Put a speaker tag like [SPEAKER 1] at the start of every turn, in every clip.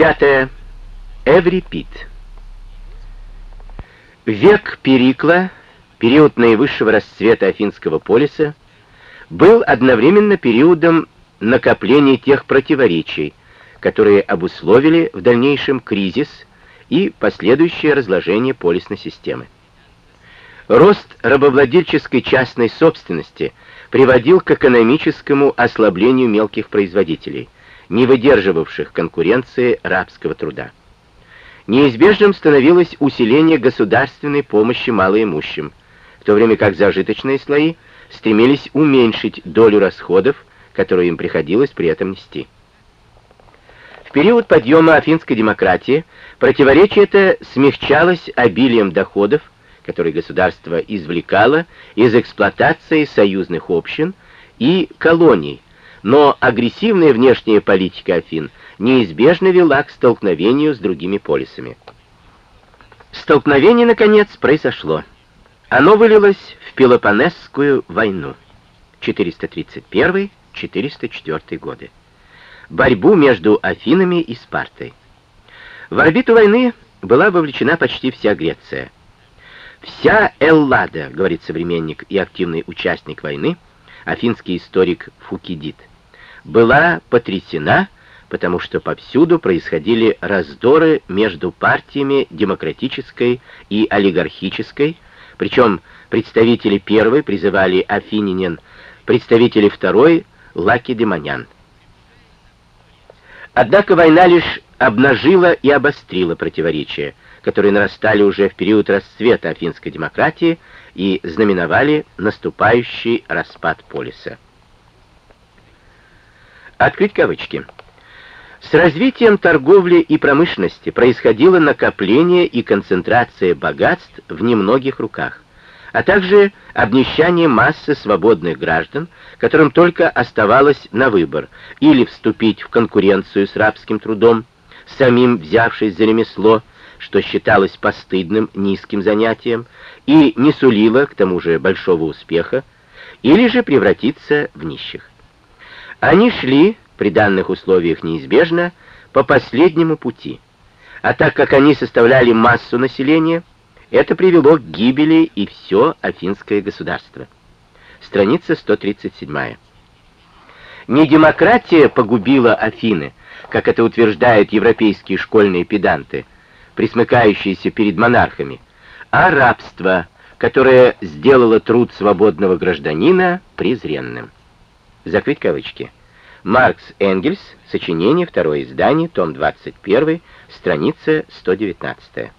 [SPEAKER 1] Пятое. Эврипид. Век Перикла, период наивысшего расцвета Афинского полиса, был одновременно периодом накопления тех противоречий, которые обусловили в дальнейшем кризис и последующее разложение полисной системы. Рост рабовладельческой частной собственности приводил к экономическому ослаблению мелких производителей, не выдерживавших конкуренции рабского труда. Неизбежным становилось усиление государственной помощи малоимущим, в то время как зажиточные слои стремились уменьшить долю расходов, которую им приходилось при этом нести. В период подъема афинской демократии противоречие это смягчалось обилием доходов, которые государство извлекало из эксплуатации союзных общин и колоний, но агрессивная внешняя политика Афин неизбежно вела к столкновению с другими полисами. Столкновение, наконец, произошло. Оно вылилось в Пелопонесскую войну 431-404 годы. Борьбу между Афинами и Спартой. В орбиту войны была вовлечена почти вся Греция. Вся Эллада, говорит современник и активный участник войны, афинский историк Фукидид, была потрясена, потому что повсюду происходили раздоры между партиями демократической и олигархической, причем представители первой призывали афининин, представители второй — лакедемонян. Однако война лишь обнажила и обострила противоречия, которые нарастали уже в период расцвета афинской демократии и знаменовали наступающий распад полиса. Открыть кавычки. С развитием торговли и промышленности происходило накопление и концентрация богатств в немногих руках, а также обнищание массы свободных граждан, которым только оставалось на выбор или вступить в конкуренцию с рабским трудом, самим взявшись за ремесло, что считалось постыдным низким занятием и не сулило к тому же большого успеха, или же превратиться в нищих. Они шли, при данных условиях неизбежно, по последнему пути. А так как они составляли массу населения, это привело к гибели и все афинское государство. Страница 137. Не демократия погубила Афины, как это утверждают европейские школьные педанты, присмыкающиеся перед монархами, а рабство, которое сделало труд свободного гражданина презренным. Закрыть кавычки. Маркс Энгельс, сочинение, второе издание, том 21, страница 119.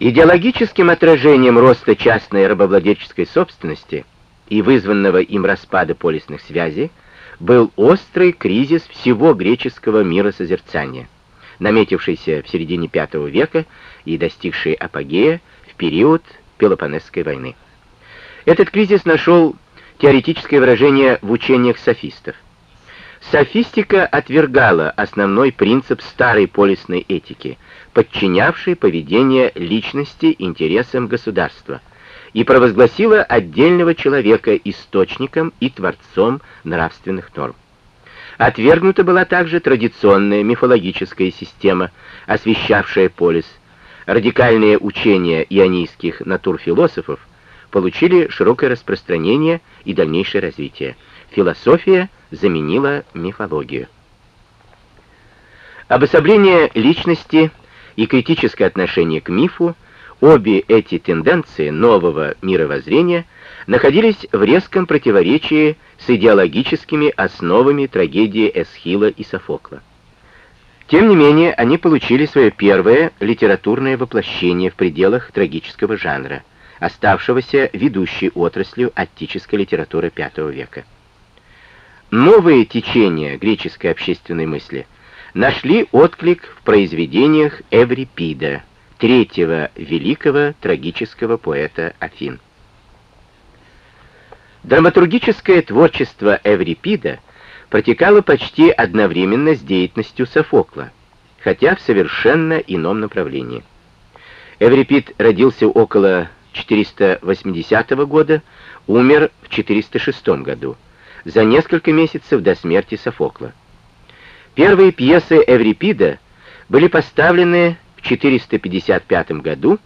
[SPEAKER 1] Идеологическим отражением роста частной рабовладельческой собственности и вызванного им распада полисных связей был острый кризис всего греческого миросозерцания, наметившийся в середине V века и достигший апогея в период Пелопонесской войны. Этот кризис нашел теоретическое выражение в учениях софистов. Софистика отвергала основной принцип старой полисной этики, подчинявшей поведение личности интересам государства, и провозгласила отдельного человека источником и творцом нравственных норм. Отвергнута была также традиционная мифологическая система, освещавшая полис. Радикальные учения ионийских натурфилософов получили широкое распространение и дальнейшее развитие. Философия заменила мифологию. Обособление личности и критическое отношение к мифу, обе эти тенденции нового мировоззрения находились в резком противоречии с идеологическими основами трагедии Эсхила и Софокла. Тем не менее, они получили свое первое литературное воплощение в пределах трагического жанра, оставшегося ведущей отраслью аттической литературы V века. Новые течения греческой общественной мысли нашли отклик в произведениях Эврипида, третьего великого трагического поэта Афин. Драматургическое творчество Эврипида протекало почти одновременно с деятельностью Софокла, хотя в совершенно ином направлении. Эврипид родился около 480 года, умер в 406 году за несколько месяцев до смерти Софокла. Первые пьесы Эврипида были поставлены в 455 году,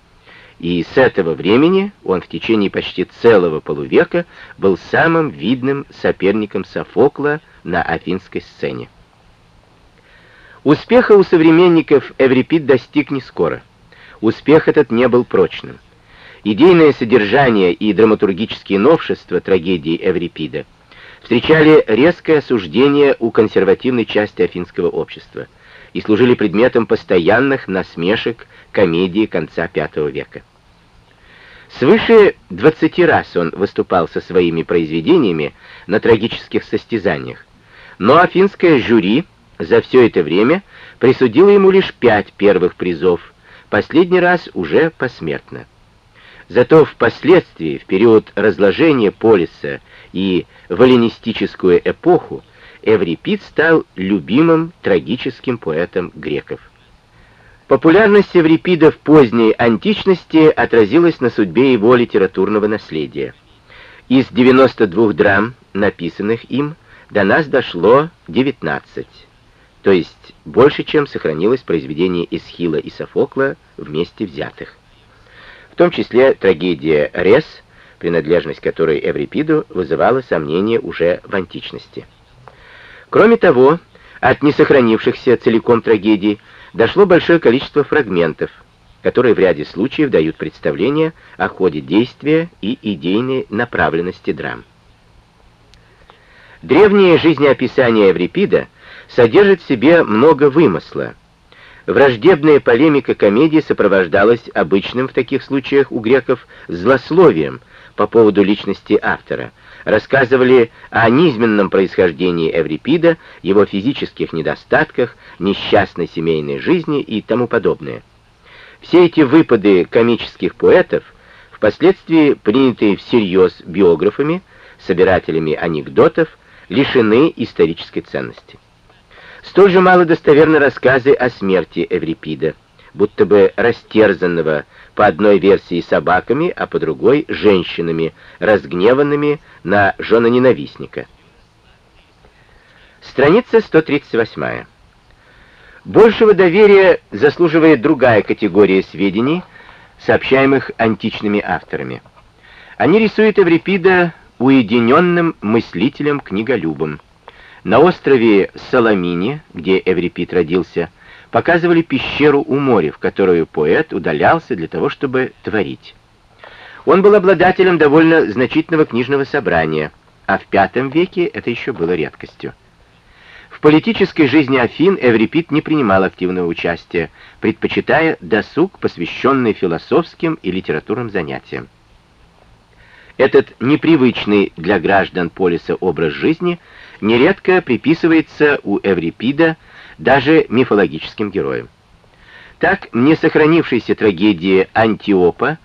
[SPEAKER 1] и с этого времени он в течение почти целого полувека был самым видным соперником Софокла на афинской сцене. Успеха у современников Эврипид достиг не скоро. Успех этот не был прочным. Идейное содержание и драматургические новшества трагедии Эврипида встречали резкое осуждение у консервативной части афинского общества и служили предметом постоянных насмешек комедии конца V века. Свыше 20 раз он выступал со своими произведениями на трагических состязаниях, но афинское жюри за все это время присудило ему лишь пять первых призов, последний раз уже посмертно. Зато впоследствии, в период разложения полиса и в эллинистическую эпоху, Эврипид стал любимым трагическим поэтом греков. Популярность Эврипида в поздней античности отразилась на судьбе его литературного наследия. Из 92 драм, написанных им, до нас дошло 19, то есть больше, чем сохранилось произведение Эсхила и Софокла вместе взятых. В том числе трагедия «Рес», принадлежность которой Эврипиду вызывала сомнения уже в античности. Кроме того, от несохранившихся целиком трагедий дошло большое количество фрагментов, которые в ряде случаев дают представление о ходе действия и идейной направленности драм. Древнее жизнеописание Еврипида содержит в себе много вымысла. Враждебная полемика комедии сопровождалась обычным в таких случаях у греков злословием по поводу личности автора, рассказывали о низменном происхождении Эврипида, его физических недостатках, несчастной семейной жизни и тому подобное. Все эти выпады комических поэтов, впоследствии принятые всерьез биографами, собирателями анекдотов, лишены исторической ценности. Столь же мало достоверны рассказы о смерти Эврипида, будто бы растерзанного по одной версии собаками, а по другой — женщинами, разгневанными на женоненавистника. Страница 138. Большего доверия заслуживает другая категория сведений, сообщаемых античными авторами. Они рисуют Эврипида уединенным мыслителем-книголюбом. На острове Соломине, где Эврипид родился, показывали пещеру у моря, в которую поэт удалялся для того, чтобы творить. Он был обладателем довольно значительного книжного собрания, а в V веке это еще было редкостью. В политической жизни Афин Эврипид не принимал активного участия, предпочитая досуг, посвященный философским и литературным занятиям. Этот непривычный для граждан полиса образ жизни нередко приписывается у Эврипида даже мифологическим героям. Так, в несохранившейся трагедии Антиопа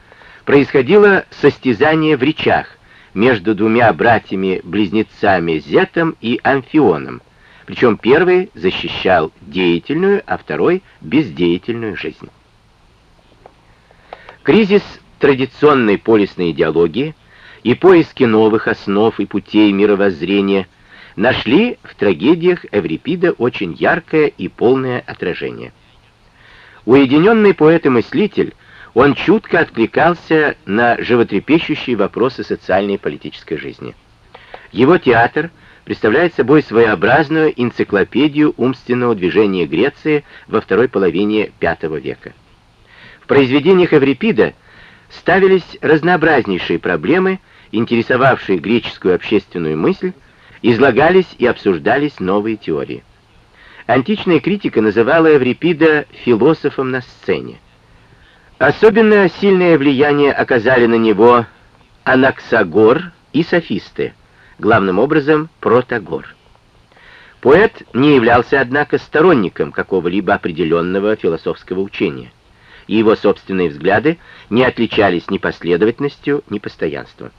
[SPEAKER 1] происходило состязание в речах между двумя братьями-близнецами Зетом и Амфионом, причем первый защищал деятельную, а второй — бездеятельную жизнь. Кризис традиционной полисной идеологии и поиски новых основ и путей мировоззрения — нашли в трагедиях Эврипида очень яркое и полное отражение. Уединенный поэт и мыслитель, он чутко откликался на животрепещущие вопросы социальной и политической жизни. Его театр представляет собой своеобразную энциклопедию умственного движения Греции во второй половине V века. В произведениях Эврипида ставились разнообразнейшие проблемы, интересовавшие греческую общественную мысль, излагались и обсуждались новые теории. Античная критика называла Эврипида философом на сцене. Особенно сильное влияние оказали на него Анаксагор и софисты, главным образом Протагор. Поэт не являлся, однако, сторонником какого-либо определенного философского учения, и его собственные взгляды не отличались ни последовательностью, ни постоянством.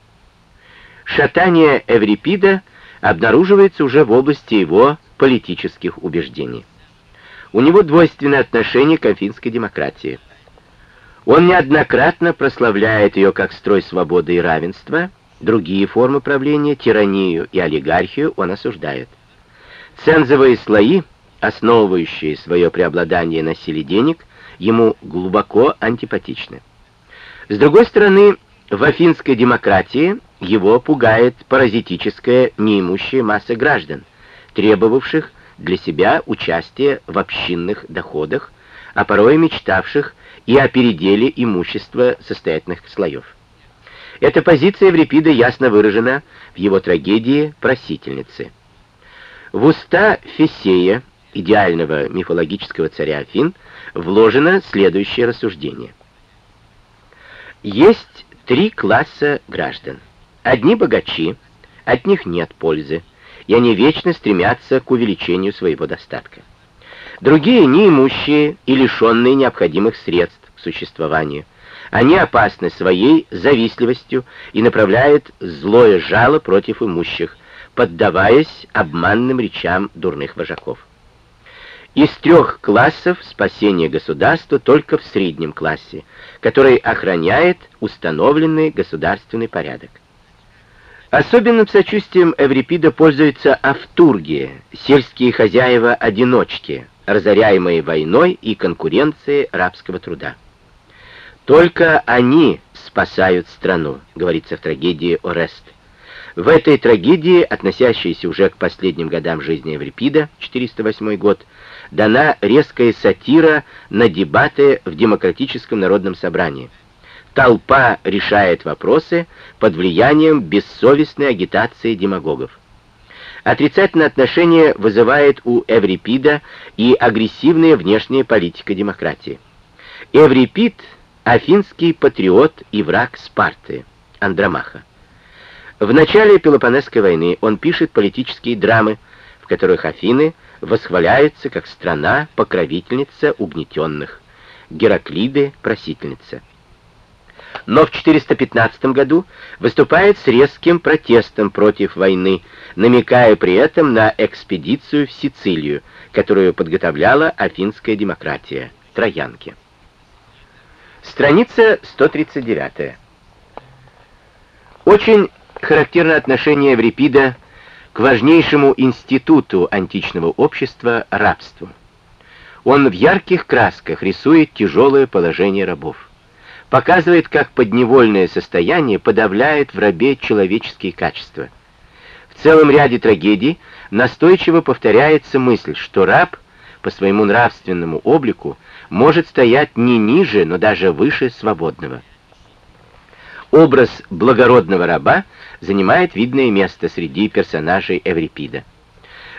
[SPEAKER 1] Шатание Эврипида — обнаруживается уже в области его политических убеждений. У него двойственное отношение к афинской демократии. Он неоднократно прославляет ее как строй свободы и равенства, другие формы правления, тиранию и олигархию он осуждает. Цензовые слои основывающие свое преобладание на силе денег, ему глубоко антипатичны. С другой стороны, в афинской демократии его пугает паразитическая неимущая масса граждан, требовавших для себя участия в общинных доходах, а порой мечтавших и о переделе имущества состоятельных слоев. Эта позиция Еврипида ясно выражена в его трагедии «Просительницы». В уста Фесея, идеального мифологического царя Афин, вложено следующее рассуждение. Есть три класса граждан. Одни богачи, от них нет пользы, и они вечно стремятся к увеличению своего достатка. Другие неимущие и лишенные необходимых средств к существованию. Они опасны своей завистливостью и направляют злое жало против имущих, поддаваясь обманным речам дурных вожаков. Из трех классов спасение государства только в среднем классе, который охраняет установленный государственный порядок. Особенным сочувствием Эврипида пользуются автурги, сельские хозяева-одиночки, разоряемые войной и конкуренцией рабского труда. Только они спасают страну, говорится в трагедии Орест. В этой трагедии, относящейся уже к последним годам жизни Эврипида, 408 год, дана резкая сатира на дебаты в демократическом народном собрании. Толпа решает вопросы под влиянием бессовестной агитации демагогов. Отрицательное отношение вызывает у Эврипида и агрессивная внешняя политика демократии. Эврипид — афинский патриот и враг Спарты, Андромаха. В начале Пелопонесской войны он пишет политические драмы, в которых Афины восхваляются как страна-покровительница угнетенных, Гераклиды — просительница но в 415 году выступает с резким протестом против войны, намекая при этом на экспедицию в Сицилию, которую подготовляла афинская демократия, Троянки. Страница 139. Очень характерно отношение Еврипида к важнейшему институту античного общества — рабству. Он в ярких красках рисует тяжелое положение рабов показывает, как подневольное состояние подавляет в рабе человеческие качества. В целом ряде трагедий настойчиво повторяется мысль, что раб по своему нравственному облику может стоять не ниже, но даже выше свободного. Образ благородного раба занимает видное место среди персонажей Эврипида.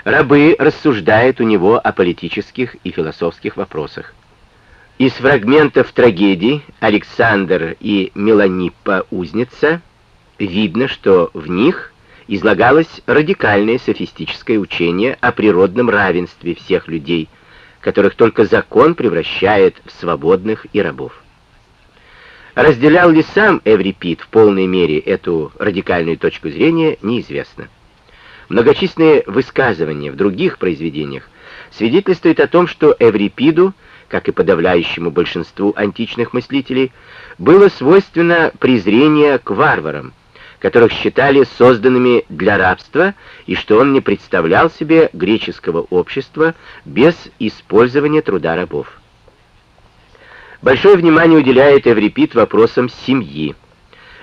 [SPEAKER 1] Рабы рассуждают у него о политических и философских вопросах. Из фрагментов трагедий «Александр и Меланиппа узница» видно, что в них излагалось радикальное софистическое учение о природном равенстве всех людей, которых только закон превращает в свободных и рабов. Разделял ли сам Эврипид в полной мере эту радикальную точку зрения, неизвестно. Многочисленные высказывания в других произведениях свидетельствуют о том, что Эврипиду – как и подавляющему большинству античных мыслителей, было свойственно презрение к варварам, которых считали созданными для рабства, и что он не представлял себе греческого общества без использования труда рабов. Большое внимание уделяет Эврипид вопросам семьи.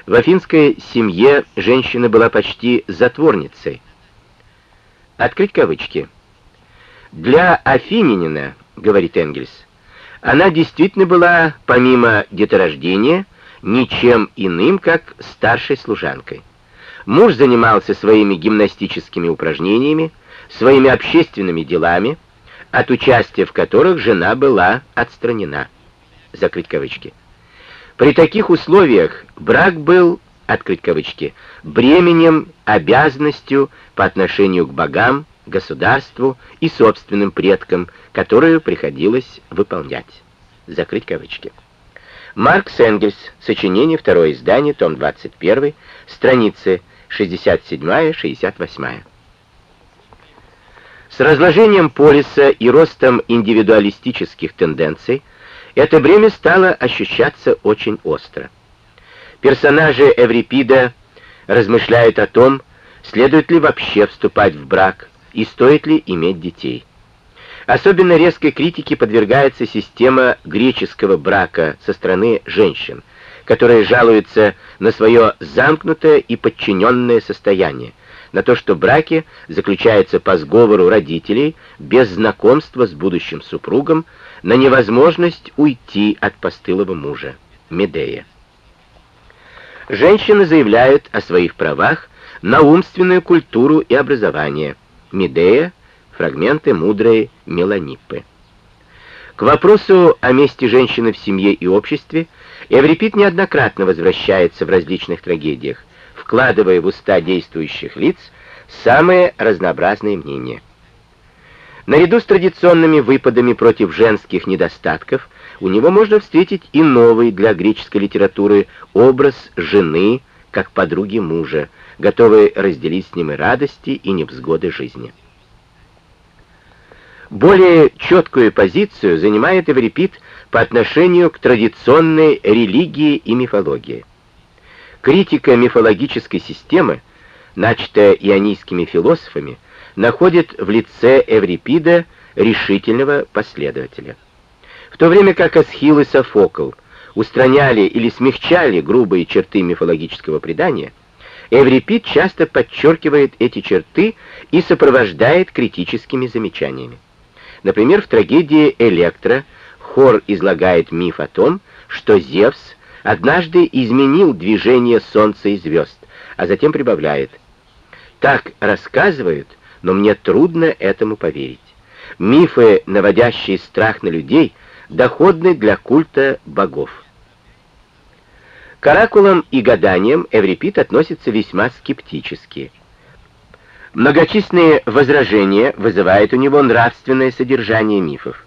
[SPEAKER 1] В афинской семье женщина была почти затворницей. Открыть кавычки. «Для афининина, — говорит Энгельс, — она действительно была, помимо деторождения, ничем иным, как старшей служанкой. Муж занимался своими гимнастическими упражнениями, своими общественными делами, от участия в которых жена была отстранена. Закрыть кавычки. При таких условиях брак был, открыть кавычки, бременем, обязанностью по отношению к богам, государству и собственным предкам, которую приходилось выполнять. Закрыть кавычки. Маркс Энгельс, сочинение, второе издание, том 21, страницы 67-68. С разложением полиса и ростом индивидуалистических тенденций это бремя стало ощущаться очень остро. Персонажи Эврипида размышляют о том, следует ли вообще вступать в брак и стоит ли иметь детей. Особенно резкой критике подвергается система греческого брака со стороны женщин, которые жалуются на свое замкнутое и подчиненное состояние, на то, что браки заключаются по сговору родителей без знакомства с будущим супругом, на невозможность уйти от постылого мужа, Медея. Женщины заявляют о своих правах на умственную культуру и образование, Медея, фрагменты мудрой Меланиппы. К вопросу о месте женщины в семье и обществе Эврипид неоднократно возвращается в различных трагедиях, вкладывая в уста действующих лиц самые разнообразные мнения. Наряду с традиционными выпадами против женских недостатков, у него можно встретить и новый для греческой литературы образ жены, как подруги мужа, готовой разделить с ним и радости, и невзгоды жизни. Более четкую позицию занимает Эврипид по отношению к традиционной религии и мифологии. Критика мифологической системы, начатая ионийскими философами, находит в лице Эврипида решительного последователя. В то время как Асхил и Софокл устраняли или смягчали грубые черты мифологического предания, Эврипид часто подчеркивает эти черты и сопровождает критическими замечаниями. Например, в трагедии «Электра» Хор излагает миф о том, что Зевс однажды изменил движение солнца и звезд, а затем прибавляет «Так рассказывают, но мне трудно этому поверить. Мифы, наводящие страх на людей, доходны для культа богов». К оракулам и гаданиям Эврипид относится весьма скептически. Многочисленные возражения вызывают у него нравственное содержание мифов.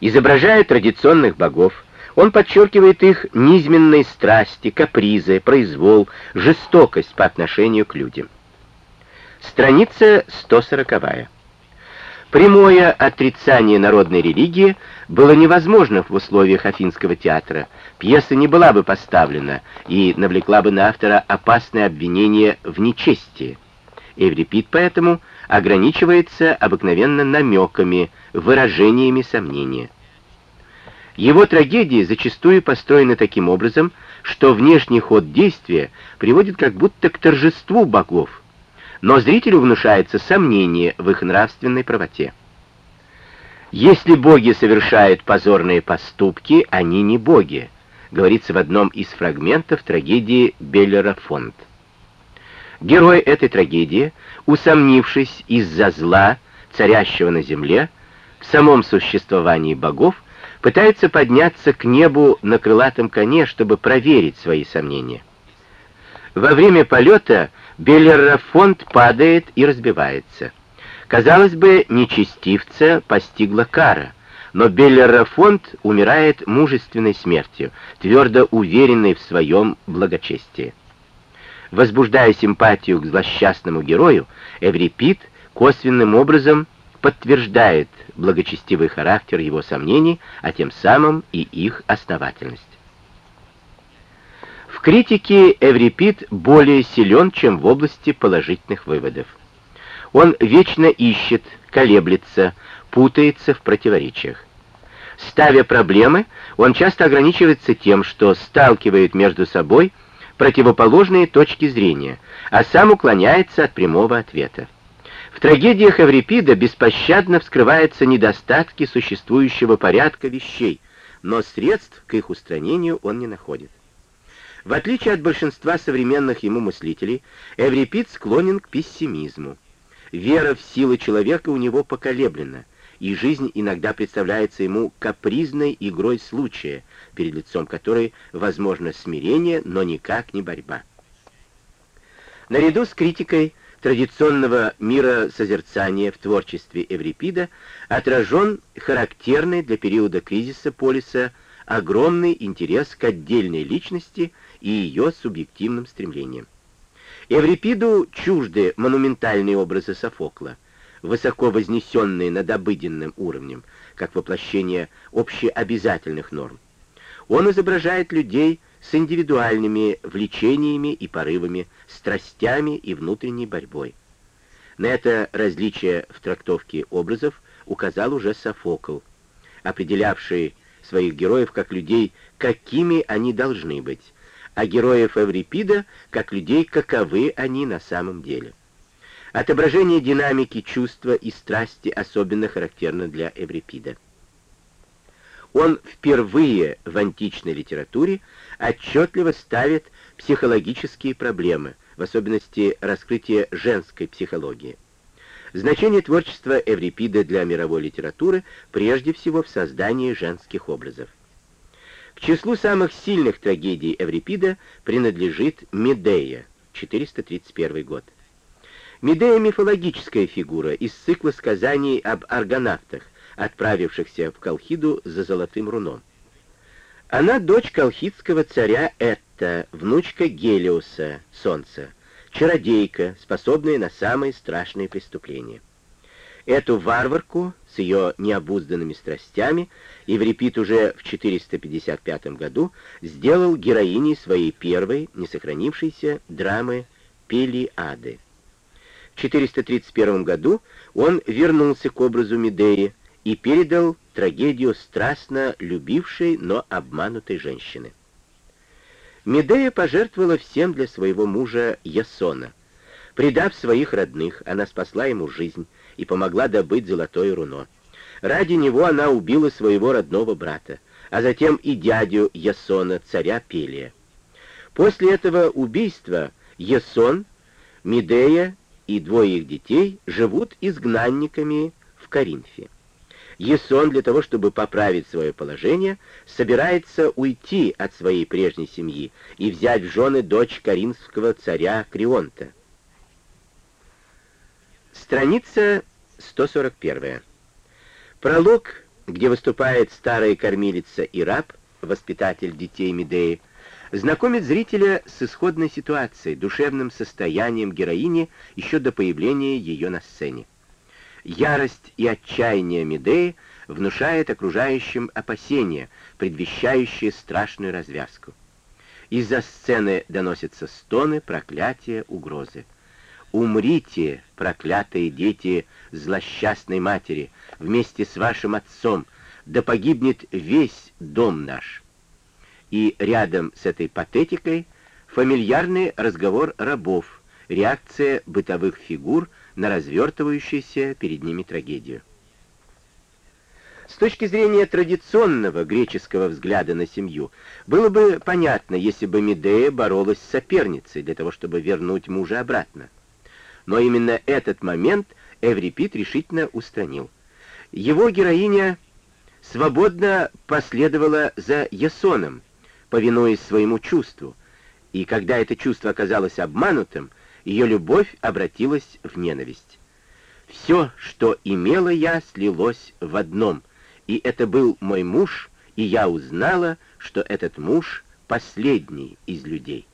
[SPEAKER 1] Изображая традиционных богов, он подчеркивает их низменные страсти, капризы, произвол, жестокость по отношению к людям. Страница 140. Прямое отрицание народной религии было невозможно в условиях Афинского театра. Пьеса не была бы поставлена и навлекла бы на автора опасное обвинение в нечестии. Эврипид поэтому ограничивается обыкновенно намеками, выражениями сомнения. Его трагедии зачастую построены таким образом, что внешний ход действия приводит как будто к торжеству богов, но зрителю внушается сомнение в их нравственной правоте. «Если боги совершают позорные поступки, они не боги», говорится в одном из фрагментов трагедии Беллера Фонд. Герой этой трагедии, усомнившись из-за зла, царящего на земле, в самом существовании богов, пытается подняться к небу на крылатом коне, чтобы проверить свои сомнения. Во время полета Беллерафонт падает и разбивается. Казалось бы, нечестивца постигла кара, но Беллерафонт умирает мужественной смертью, твердо уверенной в своем благочестии. Возбуждая симпатию к злосчастному герою, Эврипид косвенным образом подтверждает благочестивый характер его сомнений, а тем самым и их основательность. В критике Эврипид более силен, чем в области положительных выводов. Он вечно ищет, колеблется, путается в противоречиях. Ставя проблемы, он часто ограничивается тем, что сталкивает между собой противоположные точки зрения, а сам уклоняется от прямого ответа. В трагедиях Эврипида беспощадно вскрываются недостатки существующего порядка вещей, но средств к их устранению он не находит. В отличие от большинства современных ему мыслителей, Эврипид склонен к пессимизму. Вера в силы человека у него поколеблена, и жизнь иногда представляется ему капризной игрой случая, перед лицом которой возможно смирение, но никак не борьба. Наряду с критикой традиционного мира созерцания в творчестве Эврипида отражен характерный для периода кризиса полиса огромный интерес к отдельной личности и ее субъективным стремлениям. Эврипиду чужды монументальные образы Софокла, высоко вознесенные над обыденным уровнем, как воплощение общеобязательных норм. Он изображает людей с индивидуальными влечениями и порывами, страстями и внутренней борьбой. На это различие в трактовке образов указал уже Софокл, определявший своих героев как людей, какими они должны быть, а героев Эврипида как людей, каковы они на самом деле. Отображение динамики чувства и страсти особенно характерно для Эврипида. Он впервые в античной литературе отчетливо ставит психологические проблемы, в особенности раскрытие женской психологии. Значение творчества Эврипида для мировой литературы прежде всего в создании женских образов. Числу самых сильных трагедий Эврипида принадлежит Медея, 431 год. Медея — мифологическая фигура из цикла сказаний об аргонавтах, отправившихся в Колхиду за золотым руном. Она дочь колхидского царя Этта, внучка Гелиоса, солнца, чародейка, способная на самые страшные преступления. Эту варварку с ее необузданными страстями Еврипид уже в 455 году сделал героиней своей первой, не сохранившейся, драмы «Пелиады». В 431 году он вернулся к образу Медеи и передал трагедию страстно любившей, но обманутой женщины. Медея пожертвовала всем для своего мужа Ясона. Предав своих родных, она спасла ему жизнь и помогла добыть золотое руно. Ради него она убила своего родного брата, а затем и дядю Ясона, царя Пелия. После этого убийства Ясон, Медея и двое их детей живут изгнанниками в Коринфе. Есон для того, чтобы поправить свое положение, собирается уйти от своей прежней семьи и взять в жены дочь коринфского царя Крионта. Страница 141. Пролог, где выступает старая кормилица и раб, воспитатель детей Медеи, знакомит зрителя с исходной ситуацией, душевным состоянием героини еще до появления ее на сцене. Ярость и отчаяние Медеи внушает окружающим опасения, предвещающие страшную развязку. Из-за сцены доносятся стоны, проклятия, угрозы. «Умрите, проклятые дети злосчастной матери, вместе с вашим отцом, да погибнет весь дом наш». И рядом с этой патетикой фамильярный разговор рабов, реакция бытовых фигур — на развертывающуюся перед ними трагедию. С точки зрения традиционного греческого взгляда на семью, было бы понятно, если бы Медея боролась с соперницей для того, чтобы вернуть мужа обратно. Но именно этот момент Эврипид решительно устранил. Его героиня свободно последовала за Ясоном, повинуясь своему чувству, и когда это чувство оказалось обманутым, ее любовь обратилась в ненависть. Все, что имела я, слилось в одном, и это был мой муж, и я узнала, что этот муж последний из людей.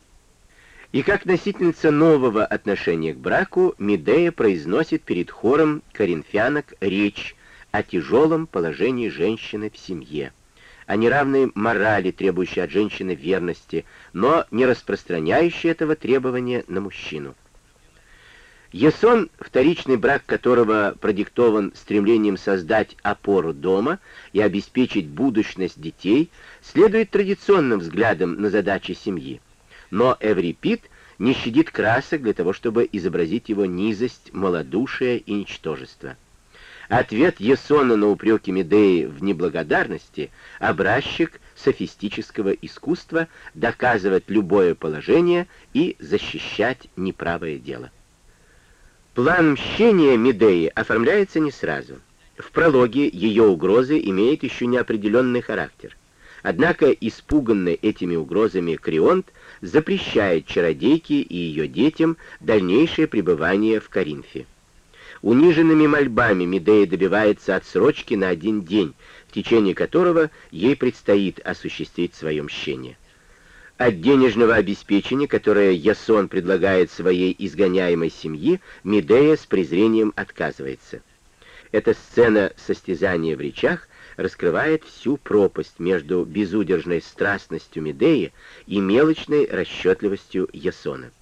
[SPEAKER 1] И как носительница нового отношения к браку, Медея произносит перед хором коринфянок речь о тяжелом положении женщины в семье, о неравной морали, требующей от женщины верности, но не распространяющей этого требования на мужчину. Ясон, вторичный брак которого продиктован стремлением создать опору дома и обеспечить будущность детей, следует традиционным взглядам на задачи семьи. Но Эврипид не щадит красок для того, чтобы изобразить его низость, малодушие и ничтожество. Ответ Есона на упреки Медеи в неблагодарности — образчик софистического искусства доказывать любое положение и защищать неправое дело. План мщения Медеи оформляется не сразу. В прологе ее угрозы имеют еще неопределенный характер. Однако испуганный этими угрозами Крионт запрещает чародейке и ее детям дальнейшее пребывание в Коринфе. Униженными мольбами Медея добивается отсрочки на один день, в течение которого ей предстоит осуществить свое мщение. От денежного обеспечения, которое Ясон предлагает своей изгоняемой семье, Медея с презрением отказывается. Эта сцена состязания в речах раскрывает всю пропасть между безудержной страстностью Медеи и мелочной расчетливостью Ясона.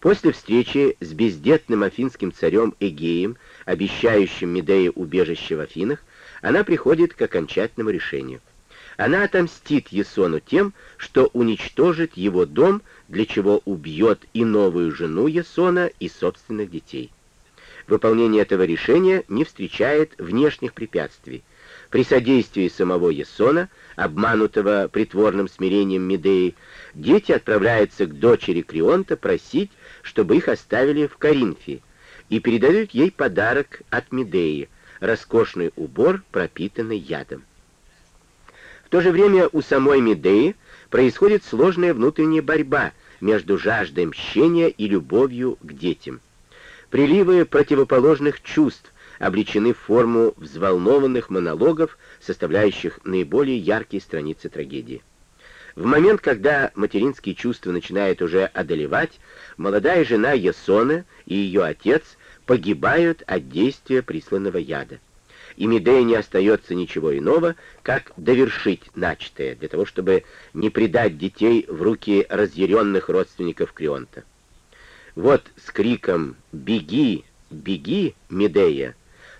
[SPEAKER 1] После встречи с бездетным афинским царем Эгеем обещающим Медее убежище в Афинах, она приходит к окончательному решению. Она отомстит Есону тем, что уничтожит его дом, для чего убьет и новую жену Есона, и собственных детей. Выполнение этого решения не встречает внешних препятствий. При содействии самого Есона, обманутого притворным смирением Медеи, дети отправляются к дочери Крионта просить, чтобы их оставили в Коринфе, и передают ей подарок от Медеи, роскошный убор, пропитанный ядом. В то же время у самой Медеи происходит сложная внутренняя борьба между жаждой мщения и любовью к детям. Приливы противоположных чувств облечены в форму взволнованных монологов, составляющих наиболее яркие страницы трагедии. В момент, когда материнские чувства начинают уже одолевать, молодая жена Ясона и ее отец погибают от действия присланного яда и Медея не остается ничего иного, как довершить начатое, для того, чтобы не предать детей в руки разъяренных родственников Крионта. Вот с криком «Беги! Беги, Медея!»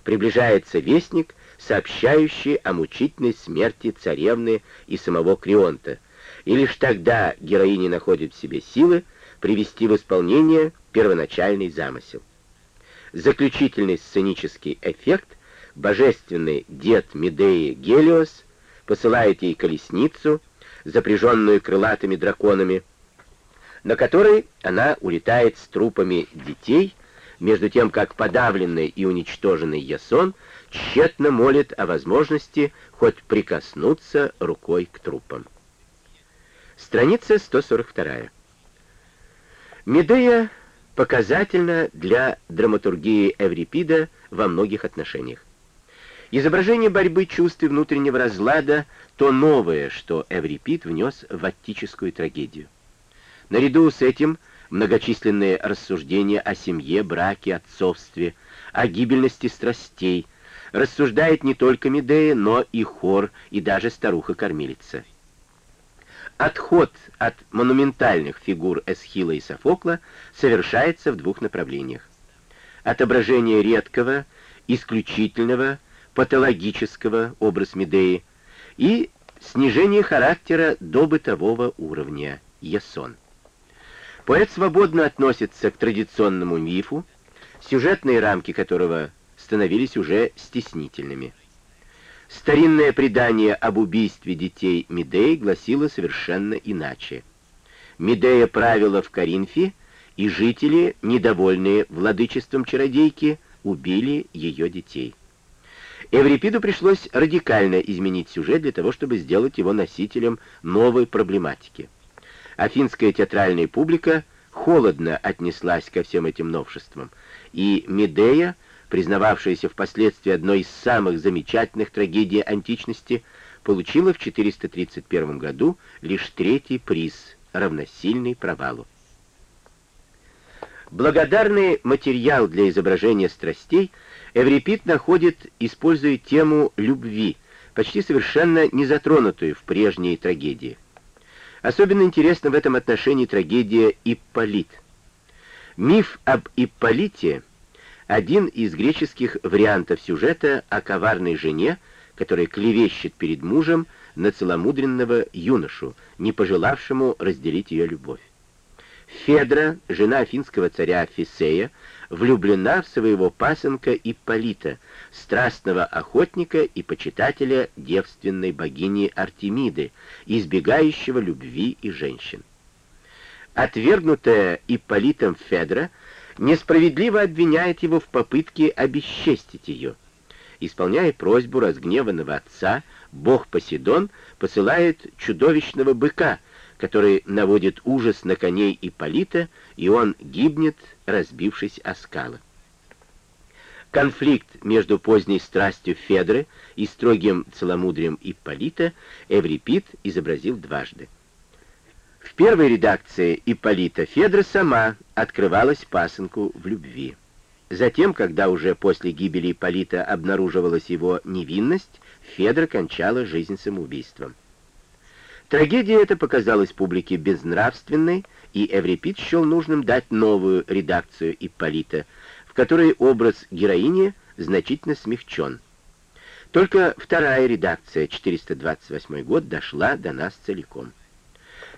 [SPEAKER 1] Приближается вестник, сообщающий о мучительной смерти царевны и самого Крионта, и лишь тогда героиня находит в себе силы привести в исполнение первоначальный замысел. Заключительный сценический эффект божественный дед Медеи Гелиос посылает ей колесницу, запряженную крылатыми драконами, на которой она улетает с трупами детей, между тем как подавленный и уничтоженный Ясон тщетно молит о возможности хоть прикоснуться рукой к трупам. Страница 142. Медея показательна для драматургии Эврипида во многих отношениях. Изображение борьбы чувств и внутреннего разлада — то новое, что Эврипид внес в аттическую трагедию. Наряду с этим многочисленные рассуждения о семье, браке, отцовстве, о гибельности страстей рассуждает не только Медея, но и хор, и даже старуха-кормилица. Отход от монументальных фигур Эсхила и Софокла совершается в двух направлениях. Отображение редкого, исключительного, патологического, образ Медеи, и снижение характера до бытового уровня, Ясон. Поэт свободно относится к традиционному мифу, сюжетные рамки которого становились уже стеснительными. Старинное предание об убийстве детей Медеи гласило совершенно иначе. Медея правила в Коринфе, и жители, недовольные владычеством чародейки, убили ее детей. Эврипиду пришлось радикально изменить сюжет для того, чтобы сделать его носителем новой проблематики. Афинская театральная публика холодно отнеслась ко всем этим новшествам, и Медея, признававшаяся впоследствии одной из самых замечательных трагедий античности, получила в 431 году лишь третий приз, равносильный провалу. Благодарный материал для изображения страстей — Эврипид находит, используя тему любви, почти совершенно не затронутую в прежней трагедии. Особенно интересна в этом отношении трагедия Ипполит. Миф об Ипполите — один из греческих вариантов сюжета о коварной жене, которая клевещет перед мужем на целомудренного юношу, не пожелавшему разделить ее любовь. Федра, жена афинского царя Фисея, влюблена в своего пасынка Ипполита, страстного охотника и почитателя девственной богини Артемиды, избегающего любви и женщин. Отвергнутая Ипполитом Федра несправедливо обвиняет его в попытке обесчестить ее. Исполняя просьбу разгневанного отца, бог Посейдон посылает чудовищного быка, который наводит ужас на коней Ипполита, и он гибнет, разбившись о скалы. Конфликт между поздней страстью Федры и строгим целомудрием Ипполита Эврипид изобразил дважды. В первой редакции Ипполита Федра сама открывалась пасынку в любви. Затем, когда уже после гибели Ипполита обнаруживалась его невинность, Федра кончала жизнь самоубийством. Трагедия эта показалась публике безнравственной, и Эврипид счел нужным дать новую редакцию Ипполита, в которой образ героини значительно смягчен. Только вторая редакция, 428 год, дошла до нас целиком.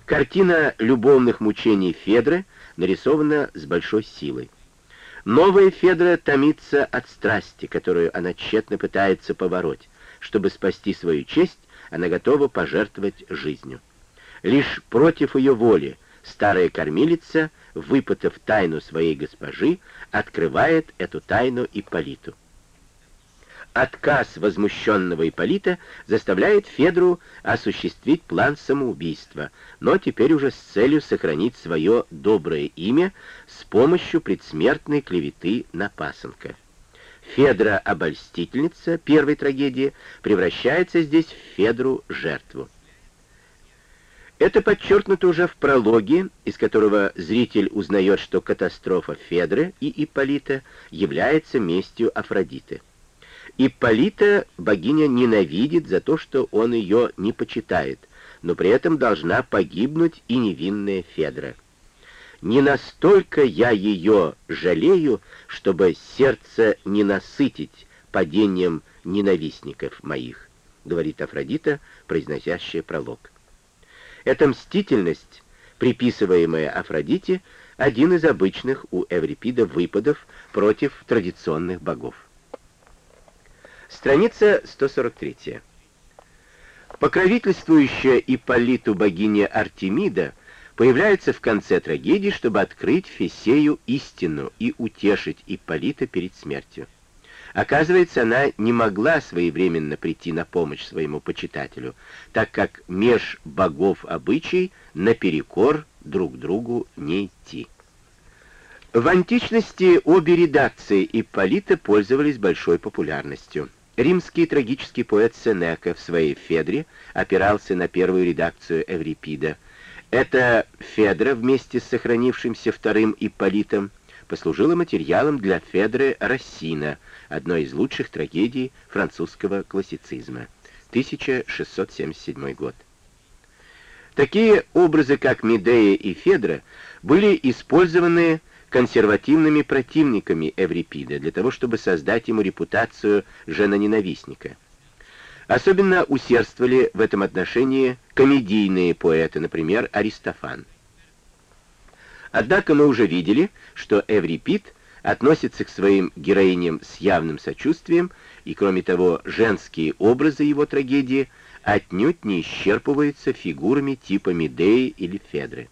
[SPEAKER 1] Картина любовных мучений Федры нарисована с большой силой. Новая Федра томится от страсти, которую она тщетно пытается побороть. Чтобы спасти свою честь, она готова пожертвовать жизнью. Лишь против ее воли старая кормилица, выпытав тайну своей госпожи, открывает эту тайну Ипполиту. Отказ возмущенного Ипполита заставляет Федру осуществить план самоубийства, но теперь уже с целью сохранить свое доброе имя с помощью предсмертной клеветы на пасынка. Федра-обольстительница первой трагедии превращается здесь в Федру-жертву. Это подчеркнуто уже в прологе, из которого зритель узнает, что катастрофа Федры и Ипполита является местью Афродиты. Ипполита богиня ненавидит за то, что он ее не почитает, но при этом должна погибнуть и невинная Федра. «Не настолько я ее жалею, чтобы сердце не насытить падением ненавистников моих», говорит Афродита, произносящая пролог. Эта мстительность, приписываемая Афродите, один из обычных у Эврипида выпадов против традиционных богов. Страница 143. Покровительствующая Ипполиту богиня Артемида появляется в конце трагедии, чтобы открыть Фесею истину и утешить Ипполита перед смертью. Оказывается, она не могла своевременно прийти на помощь своему почитателю, так как меж богов обычай наперекор друг другу не идти. В античности обе редакции Ипполита пользовались большой популярностью. Римский трагический поэт Сенека в своей «Федре» опирался на первую редакцию Эврипида. Эта «Федра» вместе с сохранившимся вторым Ипполитом послужила материалом для Федры Рассина, одной из лучших трагедий французского классицизма. 1677 год. Такие образы, как Медея и Федра, были использованы консервативными противниками Эврипида для того, чтобы создать ему репутацию женоненавистника. Особенно усердствовали в этом отношении комедийные поэты, например, Аристофан. Однако мы уже видели, что Эврипид относится к своим героиням с явным сочувствием, и кроме того, женские образы его трагедии отнюдь не исчерпываются фигурами типа Медеи или Федры.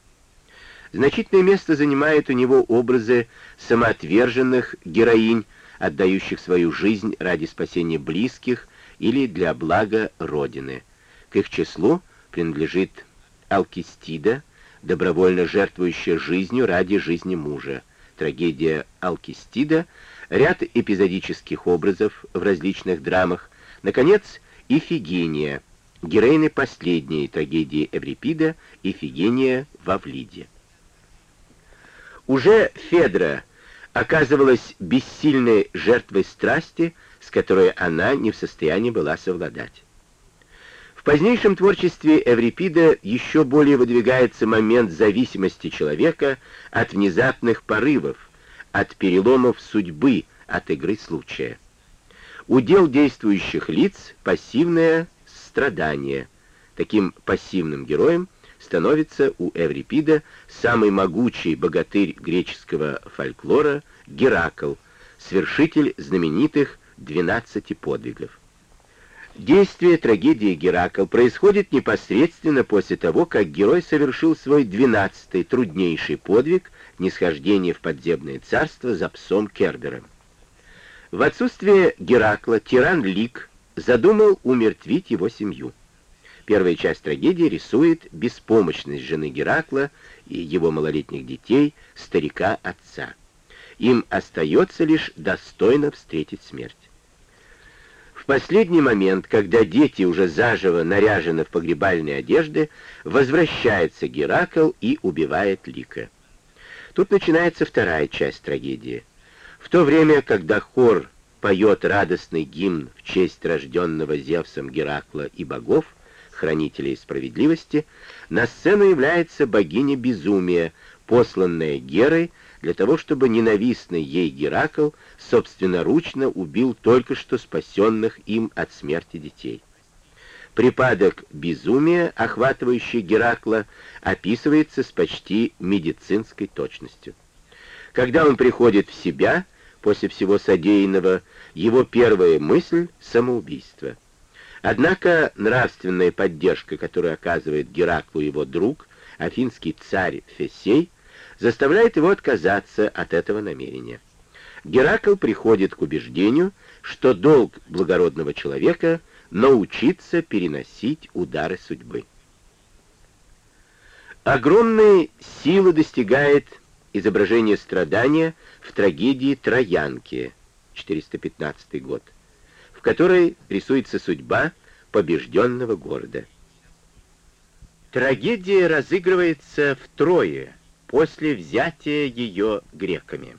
[SPEAKER 1] Значительное место занимают у него образы самоотверженных героинь, отдающих свою жизнь ради спасения близких или для блага Родины. К их числу принадлежит Алкистида, добровольно жертвующая жизнью ради жизни мужа, трагедия Алкистида, ряд эпизодических образов в различных драмах, наконец, Ифигения, героины последней трагедии Эврипида Ифигения в Авлиде. Уже Федра оказывалась бессильной жертвой страсти, с которой она не в состоянии была совладать. Позднейшем творчестве Эврипида еще более выдвигается момент зависимости человека от внезапных порывов, от переломов судьбы, от игры случая. Удел действующих лиц — пассивное страдание. Таким пассивным героем становится у Эврипида самый могучий богатырь греческого фольклора Геракл, свершитель знаменитых двенадцати подвигов. Действие трагедии Геракл происходит непосредственно после того, как герой совершил свой двенадцатый труднейший подвиг нисхождение в подземное царство за псом Кербером. В отсутствие Геракла тиран Лик задумал умертвить его семью. Первая часть трагедии рисует беспомощность жены Геракла и его малолетних детей, старика-отца. Им остается лишь достойно встретить смерть. Последний момент, когда дети уже заживо наряжены в погребальные одежды, возвращается Геракл и убивает Лика. Тут начинается вторая часть трагедии. В то время, когда хор поет радостный гимн в честь рожденного Зевсом Геракла и богов, хранителей справедливости, на сцену является богиня безумия, посланная Герой для того, чтобы ненавистный ей Геракл собственноручно убил только что спасенных им от смерти детей. Припадок безумия, охватывающий Геракла, описывается с почти медицинской точностью. Когда он приходит в себя, после всего содеянного, его первая мысль — самоубийство. Однако нравственная поддержка, которую оказывает Гераклу его друг, афинский царь Фесей, заставляет его отказаться от этого намерения. Геракл приходит к убеждению, что долг благородного человека — научиться переносить удары судьбы. Огромные силы достигает изображение страдания в трагедии «Троянки» 415 год, в которой рисуется судьба побежденного города. Трагедия разыгрывается втрое после взятия ее греками.